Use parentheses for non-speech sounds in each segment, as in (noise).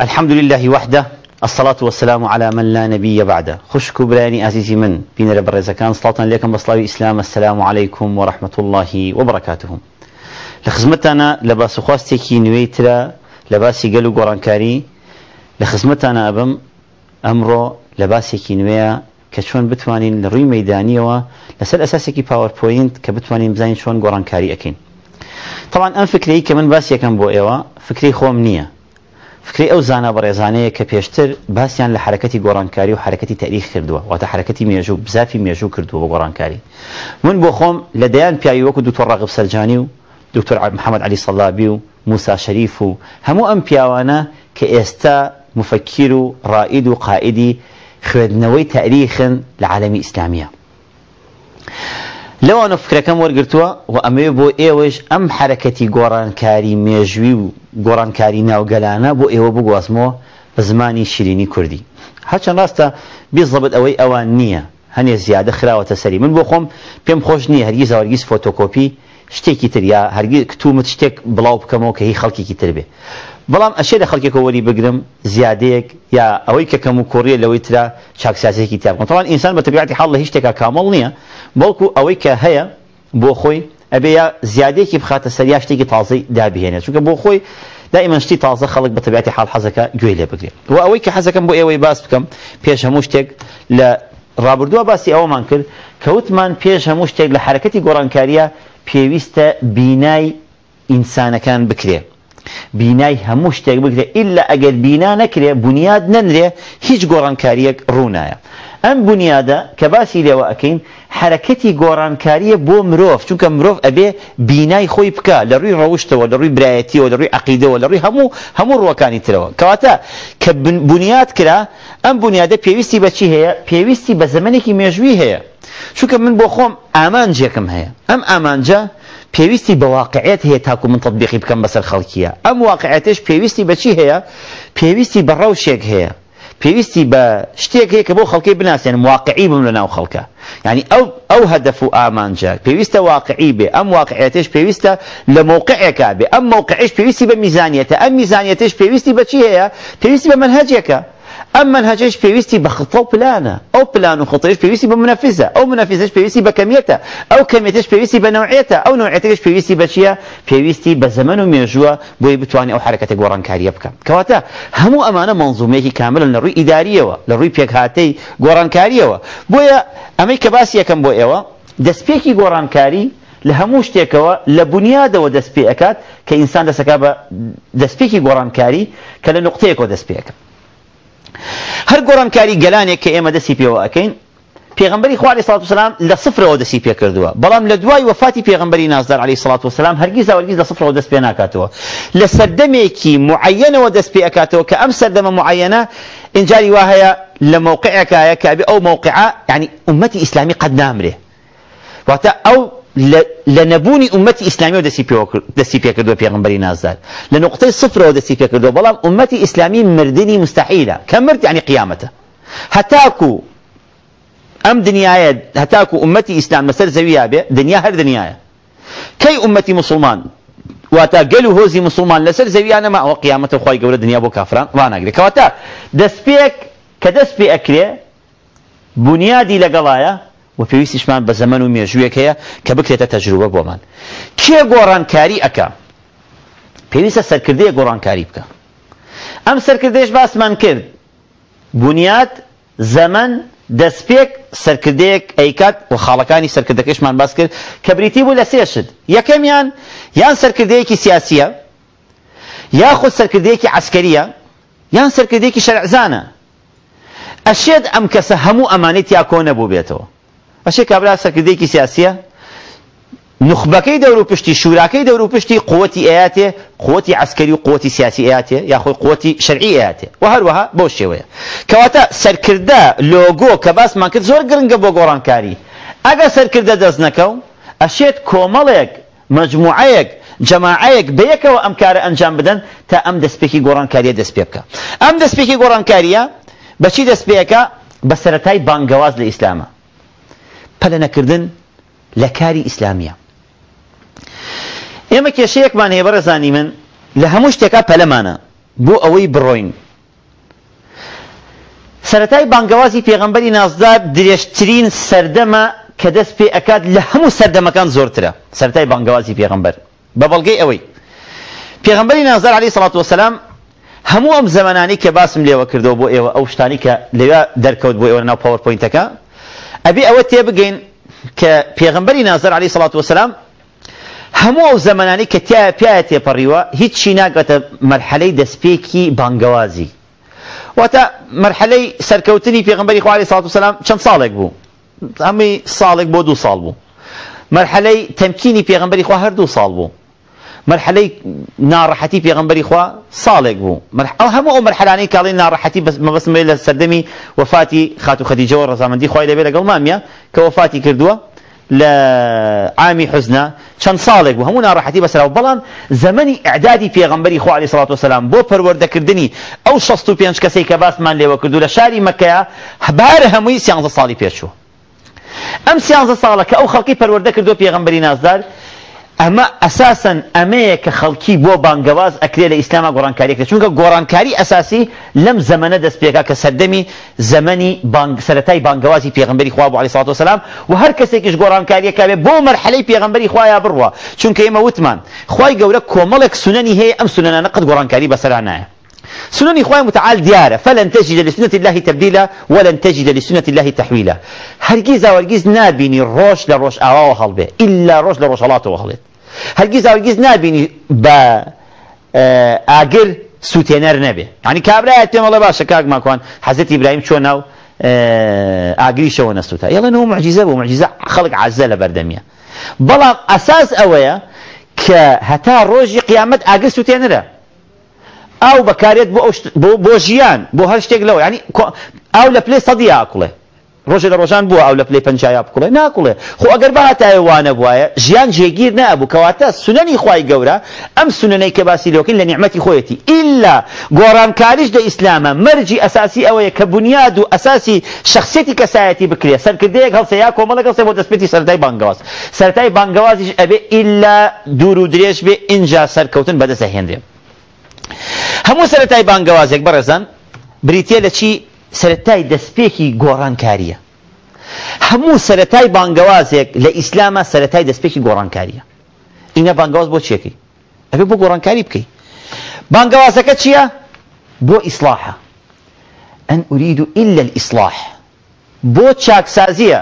الحمد لله وحده الصلاة والسلام على من لا نبي بعده خش كبراني أزيزي من بين ربر كان صلاة لكم بصلاة الإسلام السلام عليكم ورحمة الله وبركاته لخزمتنا لباس خواستكي نويترا لباسي قلو قرانكاري لخزمتنا أبم أمرو لباسێکی نوێە کە چۆن بتوانین لە ڕووی لسال لەسەر ئەساسێکی پاوەپۆینت کە بتوانین بزانین چۆن گۆڕانکاری ئەەکەین. تەوان ئەم فکری کە من باسیەکەم بۆ ئێوە فکری فکری ئەو زانە بە ڕێزانەیە کە پێشتر باسییان لە حرکەتی گۆڕانکاری و حرکەتی تاریخ کردووە واتە حرکەتی مێژوو بزافی مێژوو کردووە بە گۆڕانکاری من بۆ خۆم لە دەیان پیاوی وەکو دوکتۆر ڕغب سەرجانی و دکتۆر محەممەد علی سەڵابی و موسا شەریف و هەموو ئەم پیاوانە کە ئێستا مفەکیر و ڕائید و قائیدی خوێندنەوەی تاریخن لە عالمی ئیسلامیە لەوانە فکرەکەم وەرگتووە و ئەمەوێ بۆ ئێوەش ئەم حرکەتی گۆڕانکاری مێژوی و گۆڕانکاری ناوگەلانە بۆ ئێوە بگوازمەوە بە زمانی شیرینی کوردی هەچەند ڕاستە بێزڵبت ئەوەی ئەوان نییە هەنێ زیادە خراوەتە سەری من بۆ خۆم پێم خۆش نییە هەرگیز هەرگیز فۆتۆکۆپی شتێکی تریا هەرگی کتومت شتێک بڵاو بکەمەوە کە هی خەڵکیکی تر بێ بەڵام ئەشێ لە خەڵکێکەوە وەری بگرم زیادەیەک یا ئەوەی کەکەم و کۆڕیە لەوەی تررا چاکسیاسێکی تیاکەن تاوان ئینسان بە تەبیعاتی حڵ لە هیچ شتێکا کامەڵ نییە بەڵکو ئەوەی کە هەیە بۆ خۆی ئەبێ زیادێکی بخاتە سەر یا شتێکی تازەی دابهێنێت چونکە بۆ خۆی دائیمەن شتی تازە خەڵک بە تەبیاتی حال حەزەکە گوێ لێ بگرێت و ئەوەی کە حەزەکەم بۆ ئێوەی باس بکەم پێش هەموو شتێک لە ڕابردووە باسی ئەوەمان کرد کەوتمان پێش هەموو شتێک لە حرکەتی گۆڕانکاریە پێویستە بینای ئینسانەکان بکرێ بینای هەموو شتێک بگرێ ئللا ئەگەر بینا نەکرێ بنیاد نەنرێ هیچ گۆڕانکاریەک ڕوونایە ئەم بنیادە کە باسی لێوە ئەەکەین حرەکەتی گۆڕانکاریە بۆ مرۆڤ چونکە مرۆڤ ئەبێ بینای خۆی بکە لە ڕووی ڕەوشتەوە لە ڕووی برایەتیەوە لە ڕووی عقیدەوە لە ڕووی هەموو هەموو ڕوەکانی ترەوە کەواتە کە بنیاد کرا ئەم بنیادە پێویستی بەچی هەیە پێویستی بە زمانێکی مێژوی هەیە چونکە من بۆ خۆم ئامانجێکم هەیە ئەم ئامانجە پێویستی بە واقعیت هەیە تاکو من تطبیقی بکەم بەسەر خەڵکیە ئەم واقعەتش پێویستی بەچی هەیە پێویستی بە ڕەوشێک هەیە پێویستی بە شتێکەیە کە بۆ خەڵکی بناسیێن واقعی بم لە ناو خەڵکە ینی ئەو ئەو هەدەف و ئامانجە پێویستە واقعی بێ ئەم واقعێتش پێویستە لە موقعێکا بێ ئەم موقعش پێویستی بە میزانیەتە ئەم میزانیەتش پێویستی بەچی هەیە پێویستی بە منهجێکە اما في بيويستي بخطو بلانا او بلانو خطيش بيويستي بمنافسة او منافسه في بيويستي بكميتا او في بيويستي بنوعيتا او نوعيتش بيويستي بشيا بيويستي بزمن وميجوا بوي بتواني او حركة قران كاريبكا كواتا همو امانة منظومية كاملة للروي اداريه و للروي بيك هاتي قران كاريه بويا امي كباسيا كم بويا و دس بيكي كاري لهموش تيكوا لبنيادة و دس بيكات كإنسان دسكابا دسبيكي غوران كاري كلا نقطيكو دس هەر گۆڕانکاری گەلانێک کە ئێمە دەستی پێوە ئەەکەین پێغمبەری خوارد سڵات وسلام لە سفرەوە دەسی پێ کردووە بەڵام لە دوای وفاتی پێغمبەری نازدار علی سڵات وسلام هەرگیز ئەوەرگیز لە سفرەوە دەست پێ ناکاتەوە لە سەردەمێکی معەنەوە دەست پێ ئەکاتەوە کە ئەم سەردەمە معەنە ئینجاری وا هەیە لە مووقعەکایە کابێ ئەو مووقع ینی عومەتی ئیسلامی قەت نامرێ واتە ئەو لنبوني امتي اسلامي ئیسلامی دەستی پێکردووە پێغمبەری نازدار لە نقطەی سفرەوە دەستی پێکردووە بلام ئومەتی ئیسلامی مردنی مستحیلە کە مرد ینی يعني قیامەتە هەتاکو ام دنیاە هەتاکو ئومەتی اسلام لەسەر زەویە بێ دنیا هر دنیاە کەی ئومەتی مسلمان واتا گەل و هۆزی مسلمان لەسەر زەویانەما ئەوە و خی گەورە دنیا بۆ کافران واناگرێت کەواتە دەستپێک کە دەست پێ ئەکرێ بنیادی لەگەڵایە و پێویستیشمان بە زەمن و مێژوویەکەیە کە بکرێتە تەجروبە بۆمان کێ گۆڕانکاری ئەکە پێویستە سەرکردەیە گۆڕانکاری بکە ئەم سەرکردێش باسمان کرد بنیاد زەمن دەستپێک سەرکردەیەک ئەیکات و خاڵەکانی سەرکردەکەشمان باس کرد کە بریتی بوو لە سێشت یەکەمیان یان سەرکردەیەکی سیاسیە یاخود سەرکردەیەکی عسکەریە یان سەرکردێکی شەرعزانە ئەشێت ئەم کەسە هەموو ئەمانێت یا کۆ نەبوو بێتەوە بەشێ کابرا سەرکردەیەکی سیاسیە نخبەکەی دەور و پشتی شوراکەی دەور و پشتی قوتی ئەیاتێ قوتی عسکەری و قوتی سیاسی ئەیاتێ یاخۆی قوتی شەرعی ئەیاتێ و هەروەها بەو شێوەیە کەواتە سەرکردە لۆگۆ کە باسمان کرد زۆر گرنگە بۆ گۆڕانکاری ئەگە سەرکردە دەست نەکەون ئەشێت کۆمەڵێک مجموعەیەک جەماعەیەک بەیەکەوە ئەم کارە ئەنجام بدەن تا ئەم دەستپێکی گۆڕانکاریە دەست پێ بکە ئەم دەستپێکی گۆڕانکاریە بەچی دەست پێەکە بە سەتای بانگەواز لە ئیسلامە قەلە نەکردن لە کاری ئیسلامیە ئێمە کێشەیەکمان هەیە بەڕێزانی من لە هەموو شتێکا پەلەمانە بۆ ئەوەی بڕۆین سەتای بانگوازی پێغمبەری نازدار درێژترین سەردەمە کە دەست پێ ئەکات لە هەموو سەردەمەکان زۆرترە سەتای بانگوازی پێغمبەر بە بەڵگەی ئەوەی پێغمبەری نازدار علی سڵات وسلام هەموو ئەم زمانانی کە باسم لێوە کردەوە بۆ ئێوە ئەو شتانی کە لەوێ دەرکەوت بۆ ئێوە ناو پاوەرپۆینتەکە ئەبی ئەوە تێبگەین کە پێغمبەری نازر علی سڵات وسلام هەموو ئەو زەمانانی کە تیا پیاە تێپەڕیوە هیچی ناگاتە مەرحەلەی دەستپێکی بانگەوازی واتە مەرحەلەی سەرکەوتنی پێغمبەری خواری سڵات وسلام چەند ساڵێک بوو ئەمی ساڵێک بۆ دوو ساڵ بوو مەرحەلەی تەمکینی پێغمبەری خوا هەردوو ساڵ بوو مرحله ناراحتی پیغمبری خوا صالح بو مرحله او همو مرحلانی کلی ناراحتی بس ما بس میله سردمی وفاتی خاتو خدیجه و رضامندی خوای لبیله گل مامیا که وفاتی کردو لا عامي حزنا كان صالح وهمنا راحتي بس لو بلان زمني اعدادي في غنبري اخو عليه صلواته والسلام بو فرورد كردني او شستو بينش كسي كباس مان لي وكردو لشاري مكايا حبارها ميسيان ذا صالح يشو ام ذا صالح او خلقي فرورد كردو في غنبري نازدار ئەمە ئەساسن ئەمەیە کە خەڵکی بۆ بانگەواز ئەکرێ لە ئیسلامە گۆڕانکاریەکە چونکە گۆڕانکاری ئەساسی لەم زەمەە دەستپێکا کە سەردەمی زەمەنی سەتای بانگەوازی پێغمبەری خوا بۆ علیسات وسلام و هەر کەسێکیش گۆڕانکاریەکەوێ بۆ مەرحەلەی پێغمبەری خخوایە بڕوە چونکە ئێمە وتمان خی گەورە کۆمەڵێک سونەنی هەیە ئەم سونەنە قەت گۆڕانکاری بەسەرانایە سنن إخواني متعال ديارة فلن تجد لسنة الله تبديلا ولن تجد لسنة الله تحويلا تحویلا هەرگیز هەرگیز نابینی ڕۆژ لە ڕۆژ إلا روش ئللا اه، الله لە ڕۆژهڵاتەوە هەڵێت هەرگیز با نابینی بە نبي يعني كابراء يتم الله باشا كاك ما كوان حزت إبراهيم اه، شو ناو ئاگریشەوە شو یڵەنەوە مەجیزە بۆ مەجیزە معجزة عزە خلق بەردەمیە بەڵام ئەساس ئەوەیە ك هەتا ڕۆژی قيامة ئاگر سووتێنەرە ئاو بەکارێت بۆ ژیان بۆ هەر شتێک لەوە ینی ئاو لە پلێ سەدییا کوڵێ ڕۆژە لە ڕۆژان بووە ئەو لە پلەی پنجیا بکڵێ ناکڵێ خۆ ئەگەر بەهاتایە وانە بواە ژیان جێگیر نابوو کەواتە سونەنی خی گەورە ئەم سونەی کە باسیلۆکن لە نیحمەتی خۆیەتی ئللا گۆڕانکاریش لە ئیسلامە مەرجی ئەساسی ئەوەیە کە بنیاد و ئەساسی شخصێتی کەسایەتی بکرێت سەرکردەیەک هەڵسە یا کۆمەڵگەڵسێ بۆ دەستپێتی سەردای بانگواز سەرای بانگوازیش ئەبێ ئللا دوور و درێژ بێ اینجا سەرکەوتن بەدەسە هێندێم هەموو سەتای بانگەوازێک بەڕێزان بریتە لە چی سەتای دەستپێکی گۆڕانکاریە هەموو سەتای بانگەوازێک لە ئیسلامە سەتای دەستپێکی گۆڕانکاریە ئینە بانگواز بۆ چێکی ئەبێ بۆ گۆڕانکاری بکەیت بانگەوازەکە چییە بۆ ئیسلاحە ئەن ئورید إلا الإصلاح بۆ چاکسازیە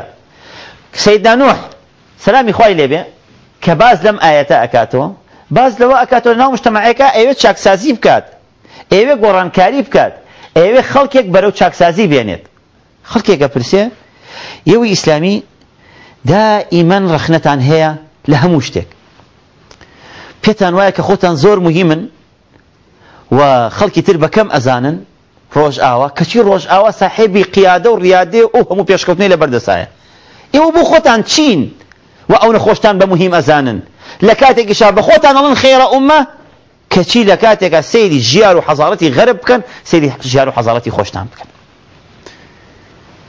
سیدانوح سلامی خی لێبێ کە باز لەم ئاەتە ئەکاتەوە باز لەوە ئەکاتەوە ناو مشتمەعەکە ئەوێ چاکسازی بکات ئێوێ گۆڕانکاری بکات ئێوێ خەڵکێک بەرەو چاکسازی بێنێت خەڵکێکە پرسێ یەوی ئیسلامی دا ئیمان ڕخنەتان هەیە لە هەموو شتێک پێتان وایە کە خۆتان زۆر مهمن و خەڵکی تر بە کەم ئەزانن ڕۆژئاوا کەچی ڕۆژئاوا ساحێبی قیادە و ڕیادێ و هەموو پێشکەوتنەی لە بەردەسایە ئێوە بۆ خۆتان چین و ئەو نەخۆشتان بە مهم ئەزانن لكاتك شاب بخوت أنا لن خير أمة كشي لكاتك سيدي جيار وحضارتي غرب كان سيدي جيار وحضارتي خوش نعم كان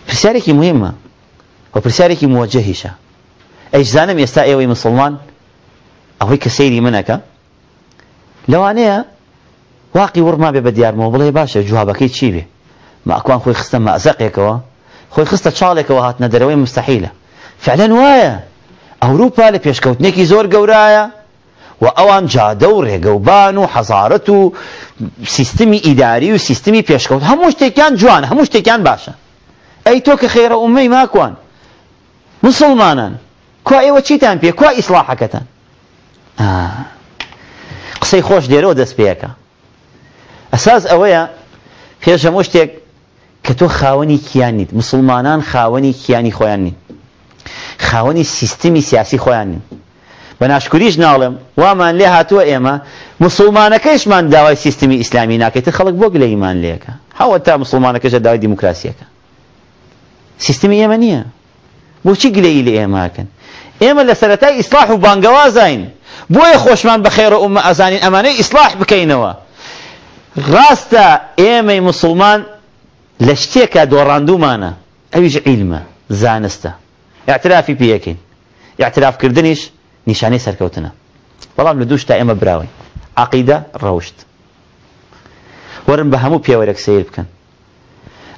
برسالك مهمة وبرسالك موجهة شا أجزانا ميستائي ومسلمان أو هيك سيدي منك لو أنا واقي ورما ببديار مو بلاي باشا جواب أكيد شي بي ما أكوان خوي خستم ما أزقيك خوي خستة شالك وهات ندروي مستحيلة فعلا وايا ئەوروپا لە پێشکەوتنێکی زۆر گەورایە و ئەوان جادە و ڕێگەوبان و حەزارەت و سیستمی ئیداری و سیستمی پێشکەوت هەموو شتێکیان جوان هەموو شتێکیان باشە ئەی تۆ کە خێرە ئومەی ماکوان مسلمانان کو ئێوە چیتان پێ کو ئیسلاحەکەتان قسەی خۆش دێرەوە دەست پێەکە ئەساس ئەوەیە پێش هەموو شتێک کە تۆ خاوەنی کیانیت مسلمانان خاوەنی کیانی خۆیان نیت خاوەنی سیستمی سیاسی خۆیانین بە ناشکوریش ناڵم وامان لێ هاتووە ئێمە مسلمانەکەیشمان داوای سیستمی ئیسلامی ناکەیت خەڵک بۆ گلە ایمان لێەکە هەوە تا مسلمانەکەشە داوای دیموکراسیەکە سیستمی ئێمە نییە بۆچی گلەی لە ئێماکەن ئێمە لە سەرەتای ئیسلاح و بانگەوازین بۆیە خۆشمان بەخێرە ئومە ئەزانین ئەمانەی ئیسلاح بکەینەوە ڕاستە ئێمەی مسلمان لە شتێکە دۆڕاندومانە ئەویش عیلمە زانستە اعترافی پیەکەین اعتراف کردنش نیشانەی سرکوتنه بەڵام لە دووشتا ئێمە براوین عقیده روشت ورن به همو پێوەرەك سیر بکەن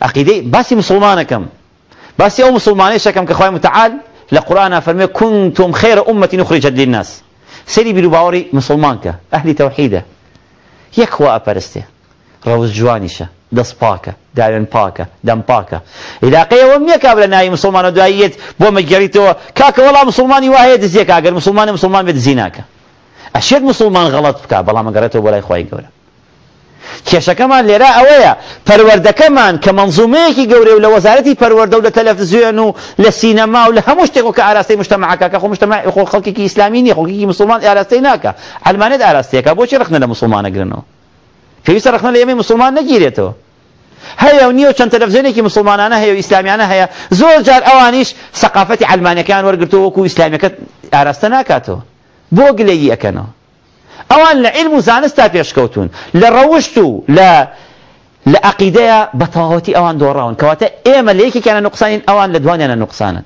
عقیدەی باسی کم باسی او مسلمانەی شکم که خوای متعال لقرآن فرمی کنتم كنتم خير أمة جدی للناس سری بلو باوری مسلمان که ئەهلی توحیده یک خواه پرسته ڕەوز جوانیشە دەست پاکە داوێن پاکە دەم پاکە عراقیەوە نییە کابرا ناوی مسلمانە دواییت بۆ مەگەریتەوە کاکە وڵا مسلمانی وایە دزیێک ئەگەر مسلمانە مسلمان بێت زیناکە ئەشێت مسلمان غەڵەت بکە بەڵام ئەگەڕێتەوە بۆ لای خی گەورە کێشەکەمان لێرە ئەوەیە پەروەردەکەمان کە منزومەیەکی گەورە و لە وەزارەتی پەروەەردە و لە تەلەفزیۆن و لە سینەما و لە هەموو شتێک کە ئاراستەی مشتتەماکە خۆ مشتتەما خۆ خەڵکیی ئیسلامی نیە خۆکیی مسلمان ئاراستەی ناکە ئەلمانێت ئاراستەیەەکە بۆچی ڕخنە لە مسلمانە گرنەوە پێویستە ڕخنە لە ئێمەی مسلمان نەگیرێتەوە هەیە و نییە چەند تەلەڤزیۆنێکی مسلمانانە هەیە و ئیسلامیانە هەیە زۆر جار ئەوانیش سەقافەتی ئەلمانەکان وەرگرتەوە وەکو ئیسلامیەکەت ئاراستە ناکاتەوە بۆ گلەیی ئەەکەنەوە ئەوان لە عیلم و زانست تا پێشکەوتون لە ڕەوشت و لە لە عقیدەیە بەتەواوەتی ئەوان دۆڕاون کەواتە ئێمە لە یەکێکیانە نقصانین ئەوان لە دوانیانە نقصانن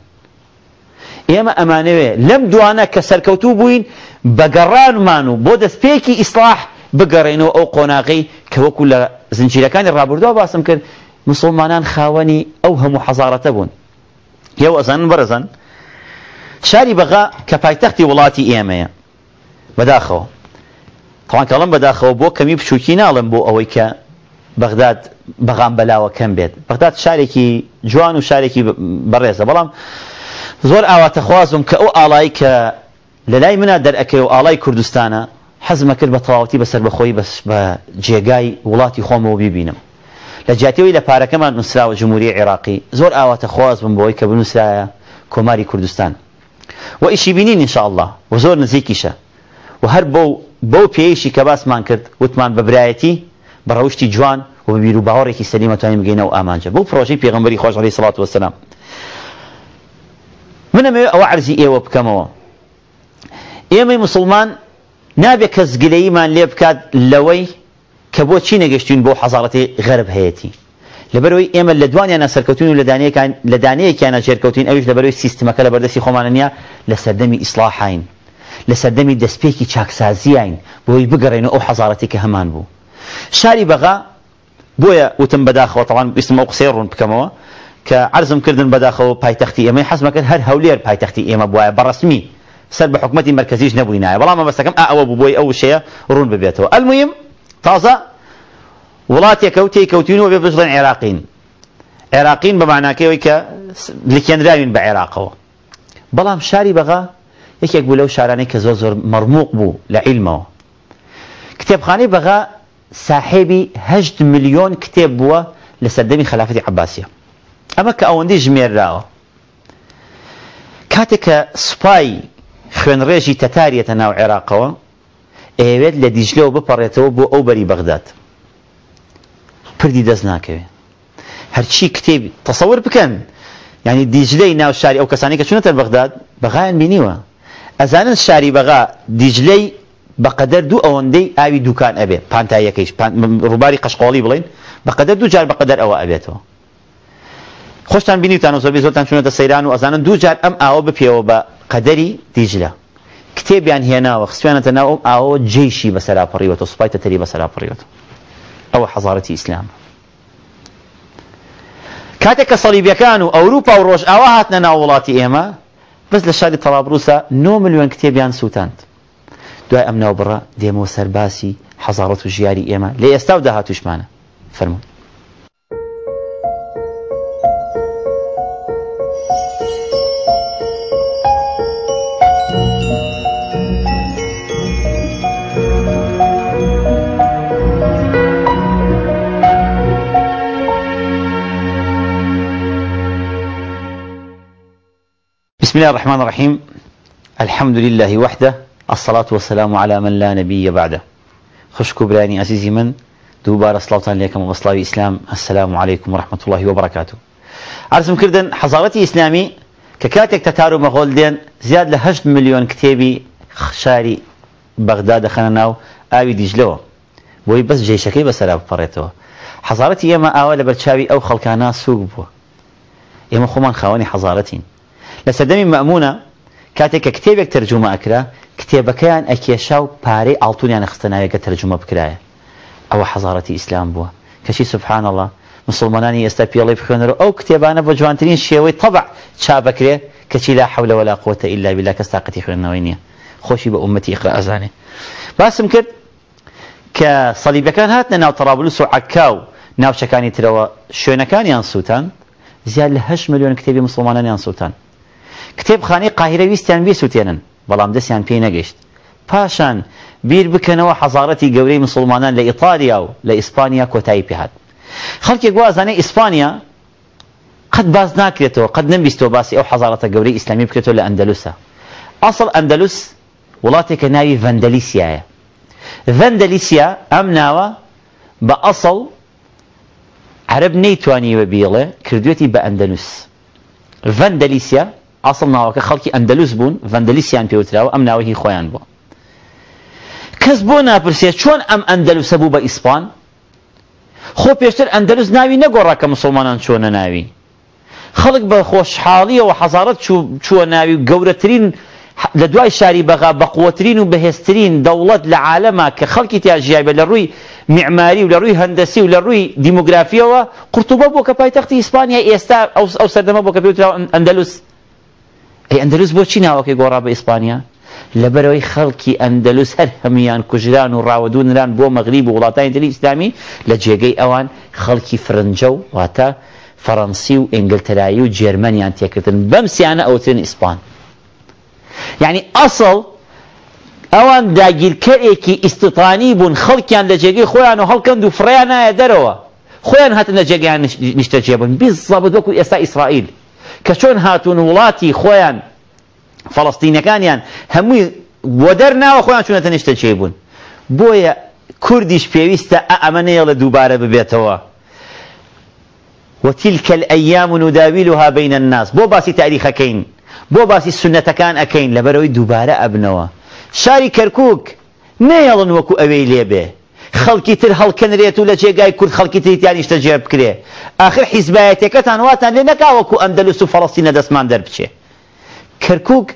ئێمە ئەمانەوێ لەم دوانە کە سەرکەوتوو بووین بە گەڕانمان و بگەڕێنەوە ئەو قۆناغی کە وەکو لە زنجیرەکانی ڕابردووە باسم کرد مسلمانان خاوەنی ئەو هەموو حەزارەتە بوون یو ئەزان بەرەزان شاری بەغا کە پایتەختی وڵاتی ئێمەیە بەداخەوە تاوان کەڵم بەداخەوە بۆ کەمی بچووکی ناڵم بۆ ئەوەی کە بەغداد بەغام بەلاوە کەم بێت بەغداد شارێکی جوان و شارێکی بەڕێزە بەڵام زۆر ئاواتەخوازم کە ئەو ئاڵای کە لەلای منە دەرەکەی و ئاڵای کوردستانە حەزمە کرد بە تەواوەتی بەسەر بەخۆی بەس بە جێگای وڵاتی خۆمەوە ببینم لە جاتیەوەی لە پارەکەمان نووسراوە جمهوری عێراقی زۆر ئاواتە خواز بم بۆی کە بنووسایە کۆماری کوردستان و ئیشی بینین انشاءله و زۆر نزیکیشە و هەر بۆ بەو پێیشی کە باسمان کرد وتمان بەبرایەتی بەڕەوشتی جوان و بیر و باوەڕێکی سەلیمەتوانین بگەینەوە ئامانجە بۆ پرۆژەی پێغمبەری خۆش ڕی سڵات وەسەلام منەمەوێ ئەوە عەرزی ئێوە بکەمەوە ئێمەی مسلمان نابێت کەس گلەییمان لێ بکات لەوەی کە بۆچی نەگەشتین بۆ حەزارەتی غەرب هەیەی لەبەرەوەی ئێمە لە دوانیانە سەرکەوتین و لە دانەیەکیانە جێرکەوتین ئەوش لەبەرەوەی سیستمەکە لە بەردەستی خۆمانەنیە لە سەردەمی ئیسلاحین لە سەردەمی دەستپێکی چاکسازیین بۆی بگەڕێن ئەو حەزارەتی کە هەمان بوو شاری بەغا بۆیە وتم بەداخەوەتەوان بیستمە قسەی ڕوون بکەمەوە کە عرزم کردن بەداخەوە پایتەختی ئێمەی حەزمەکرد هەر هەولێر پایتەختی ئێمە بواە بەڕسمی سر بە مركزيش مرکزیش نەبووینایە بەڵام مەبەستەکەم ئەوە بووبی ئەو شەیە ڕوون ببێتەوە ئەلمویم تازە وڵاتێکە و تێککەوتینەوە بێ كوتي عێراقین عێراقین بە معناکەوەی کە لکێنراوین بە عێراقەوە بەڵام شاری بەغا یەکێک بغا لەو شارانەی کە زۆر زۆر مرموق بو لە عیلمەوە کتێبخانەی بەغا ساحێبی هەشت میلیۆن کتێب بووە لە سەردەمی خلافەتی أما ئەمە کە ئەوەندەی ژمێرراوە کاتێک خوێنڕێژی تەتاریەتە ناو عێراقەوە ئەوێت لە دیژلەوە بپەڕێتەوە بۆ ئەو بەری بەغدات پردی دەست ناکەوێت هەرچی کتێبی تەسەور بکەن ینی دیجلەی ناو شاری ئەو کەسانی کە چونەتە بەغداد بەغایان بینیوە ئەزانن شاری بەغا دیجلەی بەقەدەر دوو ئەوەندەی ئاوی دوکان ئەبێ پانتاییەکەیش ڕووباری قەشقۆڵی بڵین بەقەدەر دوو جار بەقەدەر ئەوە ئەبێتەوە خۆشتان بینیتان و زۆبی زۆتان چونەتە سەیران و ئەزانن دوو جار ئەم ئاوە بپێوە بە قەدەری دیجلە کتێبیان هێناوە خسوێنەتە ناو ئاوە جێشی بەسەراپەڕیوەەوە سوپایتە تەری بەسەراپەڕیوەت ئەوە حەزارەتی ئیسلام کاتێک کە سەلیبیەکان و ئەوروپا و ڕۆژ ئاوا هاتنە ناو وڵاتی ئێمە بەس لە شاری تەڵابروسە 9 میلیۆن کتێبیان سووتاند دوای ئەم ناوبڕە دێمەوە سەرباسی حەزارەت و ژیاری ئێمە لێ ئێستا و داهاتوشمانە فەرمون بسم الله الرحمن الرحيم الحمد لله وحده الصلاة والسلام على من لا نبي بعده خشك براني عزيزي من دوبار صلاة عليكم وصلاة الإسلام السلام عليكم ورحمة الله وبركاته عرضم كردن حضارتي إسلامي ككاتك تتارو مغول دين زياد لهجد مليون كتابي خشاري بغداد خنناو آوي ديجلو بوي بس جيشكي بەسەرا بپەڕێتەوە حەزارەتی ئێمە ئاوا لە بەرچاوی ئەو خەڵکانە سووک بووە ئێمە خۆمان خاوەنی لسدمی مأمونه لە سەردەمی مەمونە کاتێککە کتێبێک تەرجمە ئەکرا کتێبەکەیان ئەکێشا و پارەی ئاڵتونیان که ترجمه بکرایە او حضارتی اسلام بووە کەشی سبحان الله مسلمانانی ئێستا پێڵی بخوێنەوە ئەو کتێبانە بە جوانترین شێوەی طبع چا بکرێ کەچی لا حول ولا قوة إلا بالله کەس تااقەتی خوێندنەوەی نییە خۆشی بە ئومەتی ئقرا ئەزانێ باسم کرد کان هات نه ناو ترابلوس و عکاو ناوچەکانی ترەوە شوێنەکانیان انسوتان زیاد لە میلیون میلیۆن مسلمانانی انسوتان کتێبخانەی قاهرە ویستیان بێ سووتێنن بەڵام دەستیان پی نگشت پاشان بیر و حضارتی گەورەی مسلمانان لە ئیتالیا و لە ئیسپانیا کۆتایی پێهات خەڵکی گوازانەی اسپانیا قد باز ناکرێتەوە قەت نەبیستەوە باسی او حضارت گەورەی اسلامی بکرێتەوە لە ئەندەلوسە ئەسڵ ئەندەلوس وڵاتێکە ناوی فندلیسیا ڤەندەلیسیا ئەم ناوە بە ئەسڵ عرب نەیتوانیوە بیڵێ کردوێتی بە ئەندەنووس ڤەندەلیسیا ئاسڵ ناوەکە خەڵکی ئەندەلوس بوون ڤەندەلیسیان پێوتراوە ئەم ناوەهی خۆیان بووە کەس بۆ ناپرسێت چۆن ئەم ئەندەلوسە بوو بە ئیسپان خۆ پێشتر ئەندەلوس ناوی نەگۆڕاکە مسلمانان چۆنە ناوی خەڵک بە خۆشحاڵیەوە حەزارەت چووە ناوی و گەورەترین لە دوای شاری بەغا بە قوترین و بەهێستترین دەوڵەت لە عالەما کە خەڵکی تیاژیای بە لە ڕووی معماری و لە ڕووی هەندەسی و لە ڕووی دیموگرافیەوە قوتوبە بۆ کە پایتەختی ئیسپانیا ئێستا ئەو سەردەمە بۆ کە پێوتراوە ئەندەلوس ئەی ئەندلوس بۆچی اوكي گۆڕا بە ئیسپانیا لەبەرەوەی خەڵکی اندلس هر هەمیان کوژران و ران بو مغرب و وڵاتانی دلی ئیسلامی لە اوان ئەوان فرنجو فرنجە و واتە فەڕەنسی و ئینگلتەرایی و جێرمەنیان تێکردن بەمسییانە اوتن ئیسپان یعنی يعني ئەسڵ ئەوان داگیرکەرێکی ئیسستانی بوون خەڵکیان لە جێگەی خۆیان و هەڵکەند و فڕیان نایە دەرەوە خۆیان هاتن لە جێگەیان نیشتە جێبن بی زەبت وەکو ئێستا ئیسرائیل کە چۆن هاتوون وڵاتی خۆیان فەڵستینەکانیان هەمووی بۆ دەرناوە خۆیان چونەتە نیشتە چێ بوون بۆیە کوردیش پێویستە ئەمە نێڵە دووبارە ببێتەوە وتیلکە ئەیام و نوداویلها بینە الناس بۆ باسی تاریخەکەین بۆ باسی سنەتەکان ئەەکەین لەبەرەوەی دووبارە ئەبنەوە شاری کەرکک نەیەڵن وەکو ئەوەی لێبێ خەڵکی تر هەڵکەنرێت و لە جێگای کورد خەڵکی تریتیانیشتە جێ بکرێ آخر حیزبایەتەکەتان واتان لێ نەکاوەکو ئەندەلوس و فەڵستینە دەستمان دەربچێ کەرکک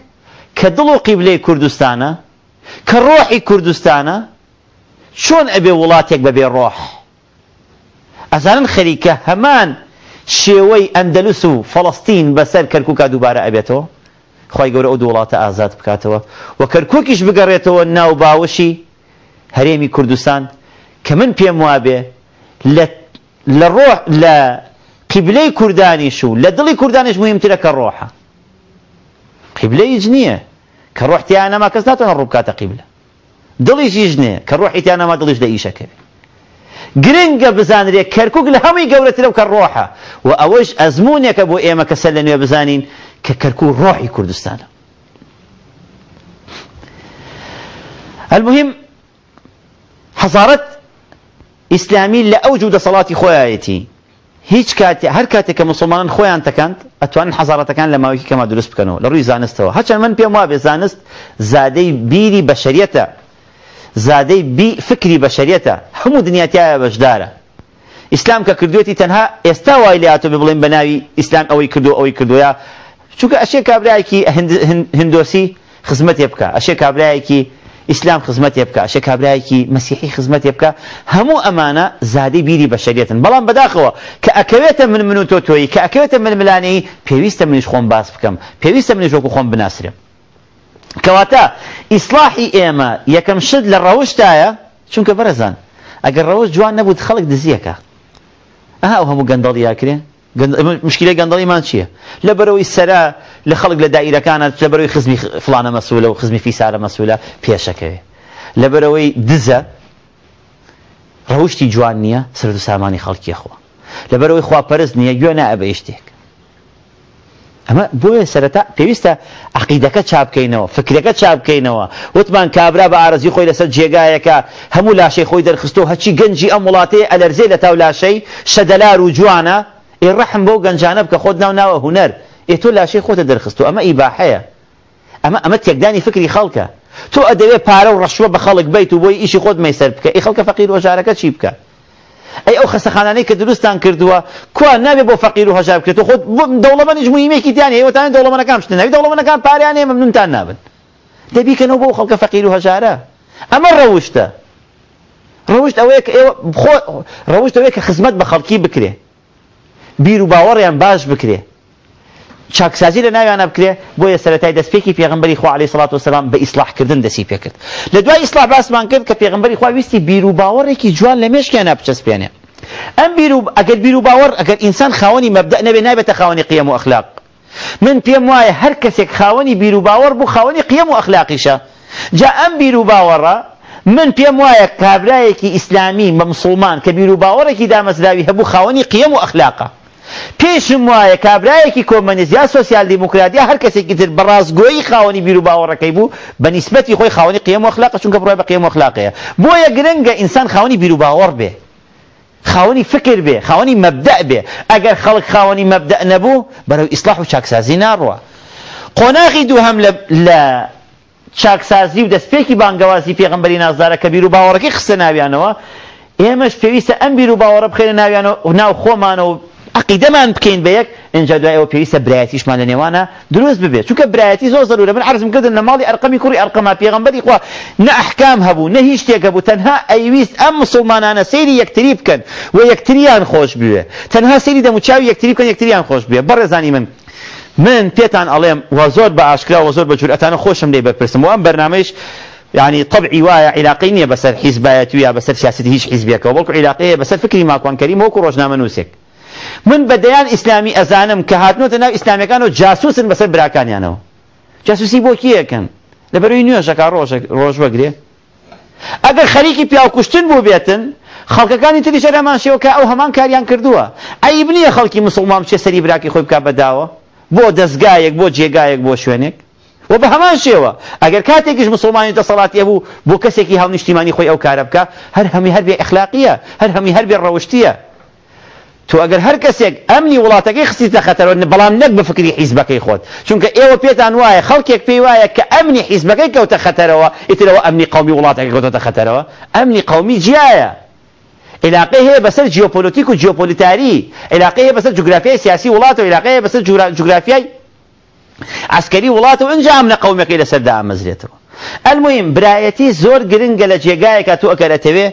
کە دڵ و قیبلەی کوردستانە کە ڕۆحی کوردستانە چۆن ئەبێ وڵاتێک بەبێ ڕۆح ئەزانن خەریکە هەمان شێوەی ئەندەلوس و فەڵستین بەسەر کەرککە دووبارە ئەبێتەوە خی گەورە ئەو دووڵاتە ئازاد بکاتەوە و کەرککیش بگەڕێتەوە ناو باوەشی هەرێمی کوردستان كمن بيموابه ل للروح ل قبلي كرداني شو دلي كرداني شو مهم تلك الروحة قبلي جنية كروح تي أنا ما كسرت أنا الربكة قبلة دلي جنية كروح تي أنا ما دلي جدا إيش كذي جرينجا بزانري كركوك لهمي جورة لو كروحة وأوج أزموني كبو إيه ما كسلني يا بزانين ككركو روحي كردستان المهم حصارت ئیسلامی لە ئەو جوودە سەڵاتی خۆیەتی هیچ کاتی هەر کاتێک کە مسلمانان خۆیان تەکەند ئەتوانن حەزارەتەکان لە ماوەیەکی کەمە دروست بکەنەوە لە ڕووی زانستەوە هەچەند من پێم وابێ زانست زادەی بیری بەشریەتە زادەی بی فکری بەشریەتە هەموو دنیاتیایە بەشدارە ئیسلام کە کردوێتی تەنها ئێستا وای لاتۆ بێ بڵێن بە ناوی ئیسلام ئەوەی کردو ئەوەی کردوە چونکە ئەشێ کابراایکی هندۆسی خزمەتێ بکە ئەشێ کابراایکی ئیسلام خزمەت بکە شە کابراایکی مەسیحی خزمەت بکە هەموو ئەمانە زادی بیری بە شەریەتن بەڵام بەداخەوە کە ئەکەوێتە من من و تۆ تۆی کە ئەکەوێتە من ملانەی پێویستە منیش خۆم باس بکەم پێویستە منیش وەکو خۆم بناسرێم کەواتە ئیسلاحی ئێمە یەکەم شت لە ڕەوشتایە چونکە بەرەزان ئەگەر ڕەوش جوان نەبوو خەڵک دزیەکە ئەها ئەو هەموو گەندەڵی یاکرێ مشکلە گەندەڵیمان چییە لە بەرەوەی سەرا لە خەڵک لە دائیرەکانە لەبەرەوەی خزمی فلانە مەسوولە و خزمی فیسارە مەسوولە پێشەکەوێ لەبەرەوەی دزە ڕەوشی جوان نییە سرد و سامانی خەڵکیەخوا لەبەرەوەی خواپەرز نییە گوێ نائبە شتێک ئەمە بۆیە سەرەتا پێویستە عقیدەکە چاپکەینەوە فکرەکە چاپکەینەوە وتمان کابرا بە ئارزی خۆی لەسەر جێگایەکە هەموو لاشەی خۆی دەرخستەوە هەچی گەنجی ئەم وڵاتەیە ئەلەرزێ لە تاو لاشەی شەدەلار و جوانە ئێڕەحم بۆ گەنجانە بکە خۆت ناو ناوە هوەر ئێ لا لاشەی خوته درخستو اما اباحيه اما اما تيقداني فكري فکری تو تۆ ئەدەوێ ورشوه و بيت وبوي ايشي خود ما يسربك اي خۆت فقير بکە تشيبك اي او وەژارەکە چی بکە ئەی ئەو خەسەخانانەی کە دروستان کردووە کوا نابێ بە فەقیر و هەژار بکرێت و خۆت دەوڵەمەنیش مویمێکی دیانە ئێوەتان دەوڵەمەنەکان شتنەوی دەوڵەمەنەکان پاریان ئێمە منتان نابن دەبیکەنەوە بۆ خەڵکە فەقیر و هەژارە ئەمە ڕەوشتە ڕەوشت ئەوەیە کە أيوة، ئێوە ڕەوشت ئەوەیە کە خزمەت بە خەڵکی بکرێ بیر باش بكري چاکسازی لە ناویانە بکرێ بۆیە سەتای دەستپێکی پێغمبەری خوا علی سڵات وسلام بە ئیسلاحکردن دەسی پێکرد لە دوای ئیسلاح باسمان کرد کە پێغمبەری خوا ویستی بیر و باوەڕێکی جوان لە مێشکیانە بچەسپێنێ ئەم بیر و ئەگەر بیر و باوەڕ ئەگەر ئینسان خاوەنی مەبدە نەبێ نابێتە خاوەنی قیەم و اخلاق من پێم وایە هەر کەسێک خاوەنی بیر و باوەڕ بوو خاوەنی قیەم و ئەخلاقیشە جا ئەم بیر و باوەڕە من پێم وایە کابرایەکی ئیسلامی بە مسلمان کە بیر و باوەڕێکی دامەزراوی هەبوو خاوەنی قیەم و ئەخلاقە پێشم وایە کابراایەکی کۆمەنیزیا سوسیال دیموکراتیا هەر کەسێکی تر بەڕازگۆی خاوەنی بیر و باوەڕەکەی بوو بە نسبەتی خۆی خاوەنی قیم وخلاق چونکە بڕای بە قیم وخلاقەیە بۆیە گرنگە ئینسان خاوەنی بیر و باوەڕ بێ خاوەنی فکر بێ خاوەنی مەبدە بێ ئەگەر خەڵک خاوەنی مەبدە نەبوو بەرەو ئیسلاح و چاکسازی ناڕوە قۆناغی دووهم لە چاکسازی و دەستپێکی بانگەوازی پێغمبەری نازارە کە بیر و باوەڕەکەی خستە ناویانەوە ئێمەش پێویستە ئەم بیر و باوەڕە بخێنە ناویانەوە ناو خۆمانەوە عقیدەمان بکەین بە یەک اینجا دوای ئەوە پێویستە برایەتیشمان لە نێوانە دروست ببێت چونکە برایەتی زۆر زەرورە من عرزم کردن لە ماڵی ئەرقەمی کوڕی ئەرقەما پێغەمبەری خوا نە ئەحکام هەبوو نە هیچ شتێکە بوو تەنها ئەیویست ئەم مسلمانانە سەیری یەکتری بکەن و یەکتریان خۆش بوێ تەنها سەیری دەموچاوی یەکتری بکەن یەکتریان خۆش بێ بەڕێزانی من من پێتان ئەڵێم و زۆر بە ئاشکرا و زۆر بە جورئەتانە خۆشم لێ بپرسم و ئەم بەرنمەش يعني طبعي وايا علاقي نيه بسر حزبات ويا بسر سياسه هيش حزبيك وبلكو علاقيه بسر فكري ماكوان كريم هو كروجنا منوسك من بە دەیان ئیسلامی ئەزانم کە هاتنۆتە ناو ئیسلامیەکان و جاسوسن بەسەر براکانیانەوە جاسوسی بۆ کیەکەن لەبەروی نوێژەکە ڕۆژ بەگرێ ئەگەر خەریکی پیاوکوشتن بۆ بێتن خەڵکەکانی تری شەرەمان شێوە کە ئەو هەمان کاریان کردووە ئەیب نییە خەڵکی مسلمان بچێ سەری براکی خۆی بکە بەداوە بۆ دەستگایەک بۆ جێگایەک بۆ شوێنێک و بە هەمان شێوە ئەگەر کاتێکیش مسلمانی دەسەڵاتی هەبوو بۆ کەسێکی هاو نیشتیمانی خۆی ئەو کارە بکە هەر هەمی هەر بێ ئەخلاقیە هەر هەمی هەر بێ ڕەوشتیە تو اگر هر کس ئەگەر هەر کەسێک ئەمنی وڵاتەکەی خطر ون بلام نەک به فکری حزب کی خود چون که حیزبەکەی خۆت چونکە ئێوە پێتان وایە خەڵکێک پێی وایە کە ئەمنی حیزبەکەی و خەتەرەوە ئیترەوە امنی قومی ولاته کی وڵاتەکەی کەوتە و امنی قومی جیایە علاقه هەیە بەسەر جیۆپۆلیتیک و جیوپولیتاری علاقه هەیە بەسەر جوگرافیای سیاسی ولاته و علاقه هەیە بەسەر جوگرافیای عسکەری وڵات و ئەنجا ئەمنە قومەکەی لەسەردا مزریته المهم برایەتی زۆر گرنگە جگای جێگایەکە تو ئەکەرەتەوێ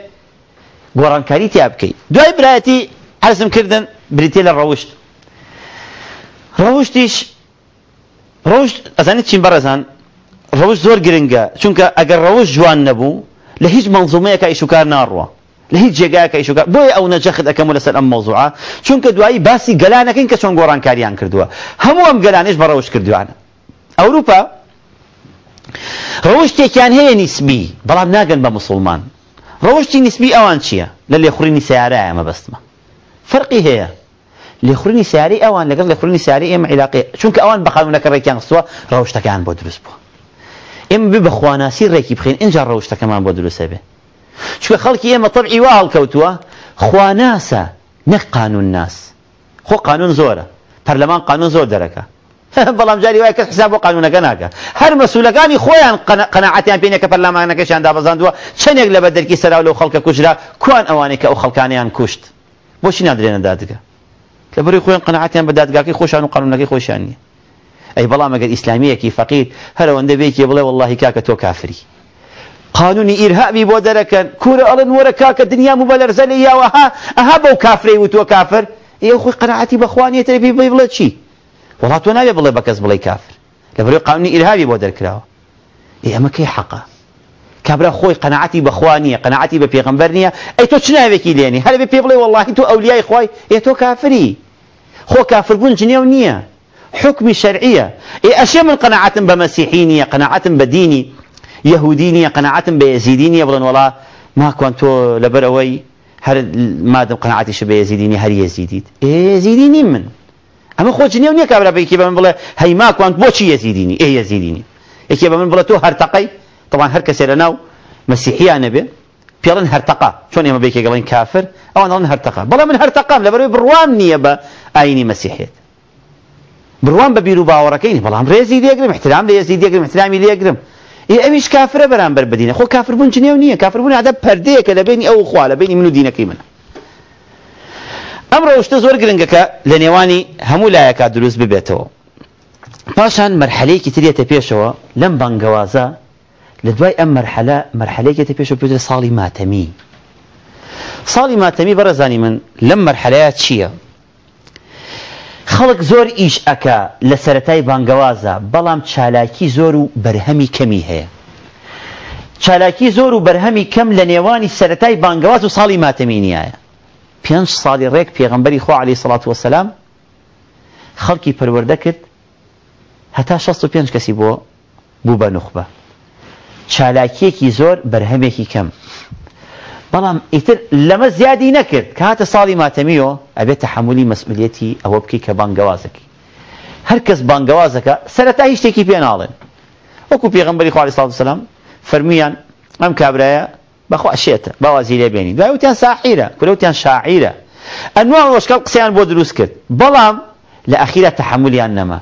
گۆڕانکاری تیا بکەیت دوای برایتی Hajde se بريتيل الروشت britjela rrëvësht. Rrëvësht ish, rrëvësht, زور جرينجا në barazan, rrëvësht جوان نبو qënka agar rrëvësht gjuan كار ناروا لهيج جاكا كايشوكار ناروا لهيج جيجا بوي او نجخد اكمل سلام ام موضوعه شون كدوائي باسي كين انك شون قران كاريان كردوا همو ام قلانيش بروش كردوا انا اوروبا روشتي كان هي نسبي بلا ناقن بمسلمان روشتي نسبي أوانشيا للي يخريني سيارة ما بس فەرقی هەیە لێخورنی ساری ئەوان لەگەڵ لە خورنی ساری ئێمە عیلاقی چونکە ئەوان بەخانونەکە ڕێکیان خستووە ڕەوشتەکان بۆ دروست بووە ئێمە بێ بەخواناسی ڕێکی بخین اینجا ڕەوشتەکەمان بۆ دروستە بێ چونکە خەڵکی ئێمە تەبعی وا هەڵکەوتووە خواناسە نەک قانون ناس خۆ قانون زۆرە پەرلەمان قانون زۆر دەرەکە (laughs) بەڵام جاری وای کەس حساب بۆ قانونەکە ناکە هەر مەسوولەکانی خۆیان قەنەعەتیان پێینە کە پەرلەمانەکەشیان دابەزاندووە چەندێک لە بەدەرکی سەرا لەو خەڵکە کوژرا کوان ئەوانێک کە ئەو خەڵکانیان کوشت بۆچی نادرێنە دادگە لە بەری خۆیان قەنەعاتیان بە دادگاکەی خۆشان و قانونەکەی خۆشان نیە ئەی بەڵام ئەگەر ئیسلامیەکی فەقیر هەرەوەندە بێکی بڵێ واللهی کاکە تۆ کافری قانونی ئیرهابی بۆ دەرەکەن آلن ئەڵن وەرە کاکە دنیا و بە لەرزەلی یاوەها ئەها بەو کافری و تو کافر ئێ خۆی قەنەعاتی بەخوانیە تەبی بڵێ بڵێ چی وڵات تۆ ناوێ بڵێ بە کەس بڵێ کافر لە بەری قانونی ئیرهابی بۆ كبر خوي قناعتي بخواني قناعتي ببيغمبرني اي تو شنو هذيك هل بي بيبل والله تو اولياء خوي يا تو كافري خو كافر بون جنيو نيا حكم شرعيه اي اشياء من قناعه بمسيحيني قناعه بديني يهوديني قناعه بيزيديني بلون والله ما كنت لبروي هر ما دم قناعتي شبه يزيديني هل يزيديد اي يزيديني من اما خو جنيو نيا كبر بيكي بمن بلا هي ما كنت بوشي يزيديني اي يزيديني اي كي بمن بلا تو هر تقي طبعا هر کەسێ لەناو مەسیحیانە بێ پێڵن هەرتەقا چۆن ئێمە بێکی گەڵین کافر او ئەڵن هەرتەقا بەڵام من هەرتەقام لەبەرەوەی بروان نییە بە ئاینی مەسیحێت بروان بە بیر و باوەڕەکەی بەڵام ڕێزی دێگرم احترام لە ێزی دێگرم احترامی يا ئەویش كافر بران بدینە خۆ کافربوون چ نێو نییە کافربوون عادە پردەیەکە لە بینی ئەو خوا لە بینی من و دینەکەی منە ئەمڕۆ شتە زۆر گرنگەکە لە نێوانی هەموو لایەکە دروست ببێتەوە پاشان مەرحەلەیەکی ترێتە پێشەوە لەم بەنگەوازە لە دوای ئەم مەرحەلە مەرحەلەیەکێتە پێشە پێدرێ ساڵی ماتەمی ساڵی ماتەمی بەرەزانی من لەم مەرحەلەیە چییە؟ خەڵک زۆر ئیش ئەکە لە سەتای بانگەوازە بەڵام چالاکی زۆر و بەرهەمی کەمی هەیە چالاکی زۆر و بەرهەمی کەم لە نێوانی سەتای بانگەواز و ساڵی ماتەمینیایە پێنج ساڵی ڕێک پێغمبەری خۆ علی سڵات وسلام خەڵکی پەروەردە کرد هەتا 65 کەسی بۆ بوو بە نوخبە چالاکیەکی زۆر بەرهەمێکی کەم بەڵام ئیتر لەمە زیادی نەکرد کاتە ساڵی ماتەمیەوە ئەبێتە حمولی مەسئولەتی ئەوە بکەی کە بانگەوازەکەی هەر کەس بانگەوازەکە سەرەتا هیچ شتێکی پێ ناڵێن وەکو پێغمبەری خوارد ساڵ سلام فەرمیان ئەم کابرایە بەخوا شێتە باوازی لێ بێنی دوای وتیان ساحیرە کولەوتیان شاعیرە ئەنوا ڕۆژکەڵ قسەیان بۆ دروست کرد بەڵام لە ئەخیرە تەحملیان نەما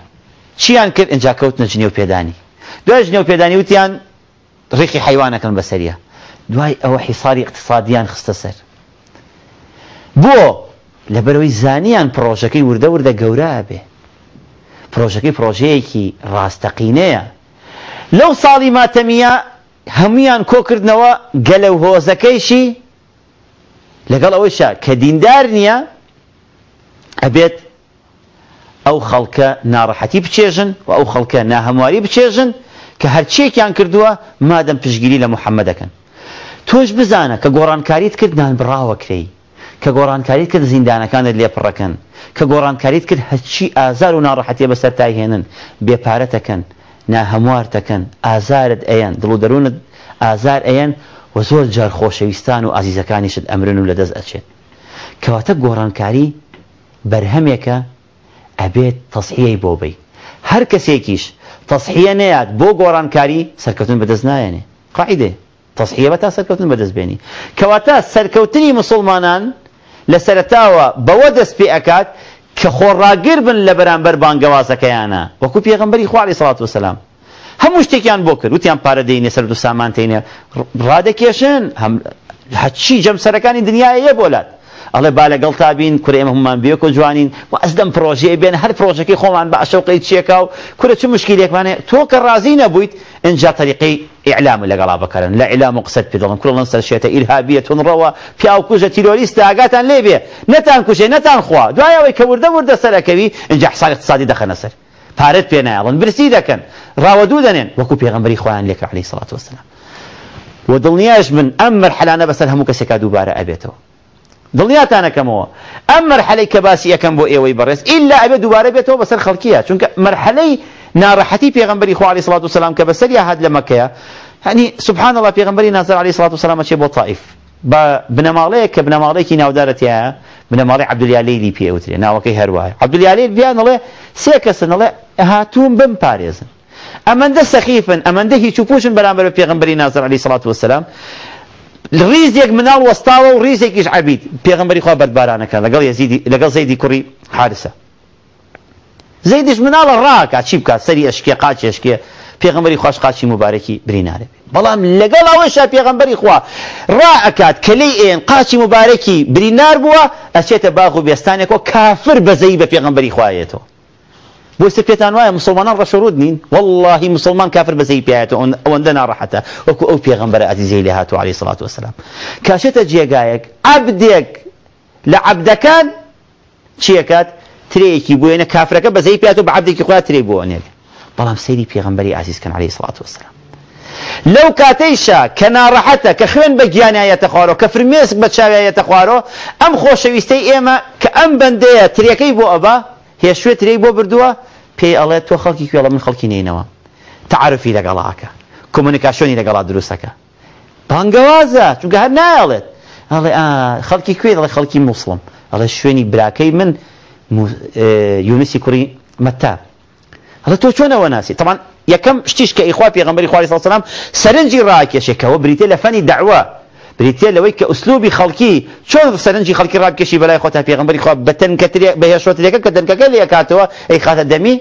چیان کرد ئەجا کەوت نەجنێ و پێدانی دوای ژنێ و پێدانی وتیان ڕێکی حیوانەکەن بەسەریە دوای ئەوە حیساری اقتصادیان خستە سەر بۆ لەبەرەوەی زانیان پرۆژەکەی وردە وردە گەورە بێ پرۆژەکەی پرۆژەیەکی ڕاستەقینەیە لەو ساڵی ماتەمیە هەمویان کۆکردنەوە گەلە و هۆزەکەیشی لەگەڵ ئەوەیشە کە دیندار نییە ئەبێت ئەو خەڵکە ناڕەحەتی بچێژن و ئەو خەڵکە ناهەمواری بچێژن کە هەرچێکیان کردووە مادەم پشگیری لە محەممەدەکەن تۆش بزانە کە گۆڕانکاریت کردنان بڕاوەکرێی کە گۆڕانکاریت کرد زیندانەکانت لێپڕەکەن کە گۆڕانکاریت کرد هەچی ئازار و ناڕەحەتێ بەسەر تایهێنن بێپارەتەکەن ناهەموارتەکەن ئازارت ئەیەن دڵ و دەروونت ئازار ئەیەن و زۆر جار خۆشەویستان و ئازیزەکانیشت ئەمرن و لەدەست ئەچێت کەواتە گۆڕانکاری بەرهەمێکە ئەبێت تەسحیەی بۆ بی هەر کەسێکیش تەصحیە نەیەات بۆ گۆڕانکاری سەرکەوتن بەدەست نایەنێ قاعدێ تەصحیە بە تا سەرکەوتن بەدەست بێنی کەواتە سەرکەوتنی مسلمانان لە سەرتاوە بەوە دەست پێ ئەکات کە خۆڕاگر بن لە بەرامبەر بانگەوازەکەیانە وەکو پێغمبەری خوالی سڵات وسلام هەموو شتێکیان بۆ کرد وتیان پارە دەینێ سەر و سامانتەینێ ڕادەکێشن هەچی جەمسەرەکانی دنیاە یە بۆلات ئەڵێ با لەگەڵ تابین کورە ئێمە هەممان بێک و جوانین و ئەس دەم پرۆژەیە بێن هەر پرۆژەکەی خۆمان بە عشەوقی چێکا و تو چ راضی تۆ کە ڕازی نەبوویت اینجا طریقەی ئیعلام لەگەڵا بکەرن لە ئیلام و قسەت پێدەڵن کوڕڵەن سەرشێتە ئیرهابیەتون ڕەوە پیا و کوژە تیرۆریستە ئاگاتان لێ بێ نتان کوژێ نەتان خوا دوایەوەی کە وردە وردە سەرەکەوی اینجا حساب اقتصادی دەخەنە سەر پارەت پێ اون برسی دەکەن ڕاوەدوو دەنێن و پێغمبەری خۆیان خوان لیک علی صلوات و سلام و دڵنیاش من امر حلانه بەسەر هەموو کەسێکا دووبارە ئەبێتەوە کم دڵنیاتانەکەمەوە ئەم مەرحەلەی کە باسی یەکەم بۆ ئێوەی بەڕێز ئللا ئەبێ دووبارە بێتەوە بەسەر خەڵکیە چونکە مەرحەلەی ناڕەحەتی پێغمبەری خوالی سڵات و سلام کە بەسەری هاات لە مەکەیە هەنی سبحان الله پیغمبری نازل علی سڵات و چی طائف سلامە چێ بۆ تاائف بە بنەماڵەیە کە بنەماڵێکی ناودارەتیە بنەماڵی عبدلیالەیلی پێوترێ ناوەکەی هەروایە سه کس نله کەسنەڵێ هاتوون بم پارێزن ئەمەندە سەخیفن ئەمەندە هیچ و پوشن بەرامبەر بە پێغمبەری نازر علی و وسلام ڕیزێک مناڵ وەستاوە و ڕیزێکیش عبید پێغمبەری خوا بەدبارانەکە لەگەڵ لەگەڵ زەیدی کوڕی حارسە زەیدش مناڵە ڕاکە چی بکات سەری ئەشکێ قاچی ئەشکێ پێغمبەری خوش قاچی مبارەکی برینارێ بەڵام لەگەڵ ئەوەشە پێغمبەری خوا ڕائکات کەلەی ئێن قاچی مبارەکی برینار بووە ئەچێتە باغ و بێستانێکەوە کافر بەزەی بە پێغمبەری خوایێتەوە بوستر بيتان وايا مسلمان رشرود نين والله مسلمان كافر بزي بياته وندنا دنا راحته وكو او بيغمبر عزيزي لهاتو عليه الصلاة والسلام كاشتا جيقايك عبدك لعبدكان چيكات تريكي بوينة كافرك بزي بياته بعبدك يقول تري بوينيك بلام سيدي بيغمبري عزيز كان عليه الصلاة والسلام لو كاتيشا كنا راحتا كخوين بجيانا يتخوارو كفرميسك يا يتخوارو أم خوشويستي إيما كأم بندية تريكي بو أبا هي شوية تريبو بردوها پێی ئەڵێ تۆ خەڵکی کوێڵە من خەڵکی نینەوە تعرفی لەگەڵاکە کۆمونیکاشۆنی لەگەڵا دروستەکە بانگەوازە چونکە هەر نایڵێت ئەڵێ خەڵکی کوێ دەڵێ خەڵکی موسڵم ئەڵێ شوێنی براکەی من یونسی کوری مەتا هەڵە تۆ چۆنەوە ناسی طبعا یکم شتیش که صلی الله علیه و سلم سرنجی سەرنجی ڕاکێشێکەوە و لە فەنی دەعوە بریتیا لەوەی کە ئوسلوبی خەڵکی چۆن سەرنجی خەڵکی ڕابکەشی بەلای خۆ تا پێغمبەری خوا بەتەن بەهێشوەتەکە کە دەنکەکە يا كاتوا اي خات دمي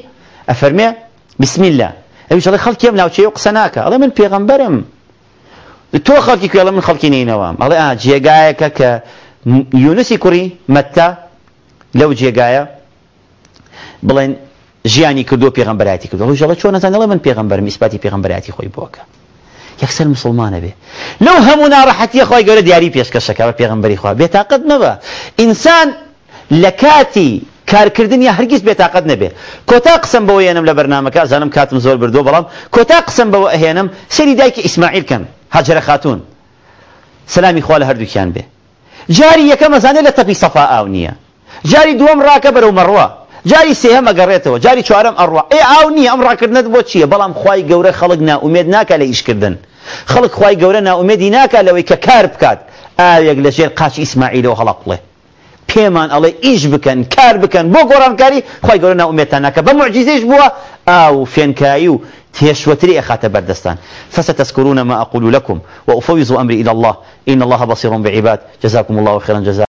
افرمي بسم الله ئەویش ئەڵێ خەڵکی ئەم ناوچەیە و قسە ناکە ئەڵێ من پێغمبەرم تۆ خەڵکی کوێڵە من خەڵکی نینەوەم ئەڵێ ئا جێگایەکە کە یونسی کوڕی مەتتا لەو جێگایە بڵێن ژیانی کردو پێغمبەراتی کردو ژەڵە چۆن الله من پێغمبەرم ئیسپاتی پێغمبەراتی خوي بۆکە یەکسەر مسلمانە بێ لەو هەموو ناڕەحەتی خۆی گەورە دیاری پێشکەشەکەەوە پێغمبەری خوا بێتاقت مەبە ئینسان لە کاتی کارکردن یا هەرگیز بێتاقت نەبێ کۆتا قسم بەوە هێنم لە بەرنمەکە زانم کاتم زۆر بردو بەڵام کۆتا قسم بەوە ئەهێنم سەری دایکی ئیسماعیلکەم هاجرە خاتون سلامی خوا لە هەردووکیان بێ جاری یەکەم ئەزانێت لە تەپی سەفا ئاو نییە جاری دووەم ڕاکە بەرەو مەڕوە جاری سێهم ئەگەڕێتەوە جاری چوارم ئەڕوا ئێ ئاو نییە ئەم ڕاکردنت بۆ چییە بەڵام خی گەورە خەڵک ناومێت ناکە لە ئیشکردن خەڵک خی گەورە ناومێدی ناکات لوی کە کار بکات ئاوێک لە قاش اسماعیل ئیسماعیلەوە خلق له پیمان الله ایج بکن کار بکەن بۆ گۆڕانکاری خی گەورە ناومێتان ناکە بە معجززیش بووە او فێنکایی و تيشوتري أخات بردستان فستذكرون ما أقول لكم وأفوز أمري إلى الله إن الله بصير بعباد جزاكم الله خيرا جزاء